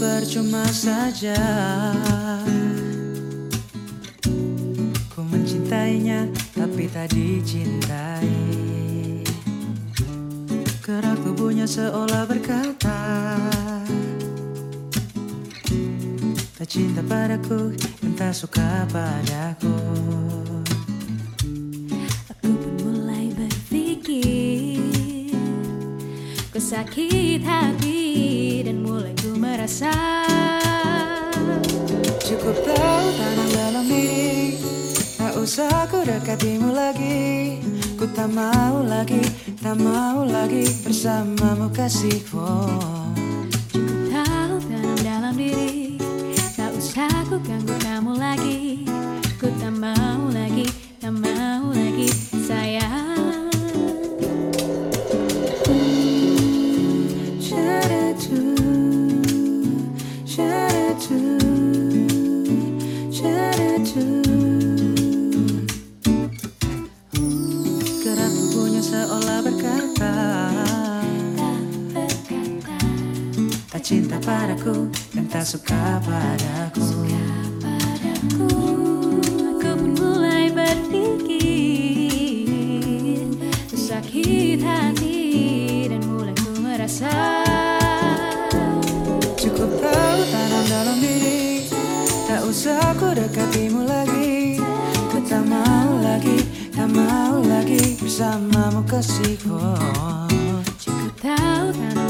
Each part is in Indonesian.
Percuma saja. Ku mencintainya tapi tak dicintai. Gerak tubuhnya seolah berkata Tak cinta padaku dan tak suka padaku. Aku pun mulai berpikir Ku sakit hati dan mulai ku merasa. Cukup tahu tanam dalam diri Tak usah ku dekatimu lagi. Ku tak mau lagi, tak mau lagi Bersamamu kasihku. Cukup usah ku ganggu kamu lagi Ku tak mau lagi, tak mau lagi sayang cinta padaku dan tak suka padaku padaku Cukup tahu tanam dalam diri. Tak usah ku dekatimu lagi. Ku tak mau lagi, tak mau lagi Bersamamu kasihku Cukup tahu tanam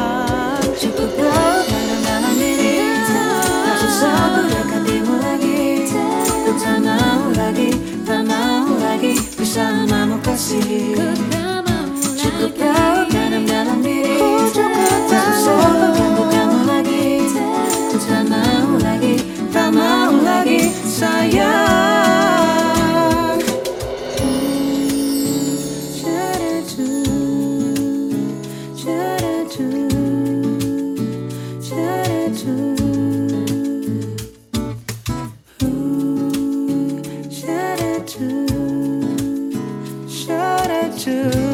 I do? Should I do?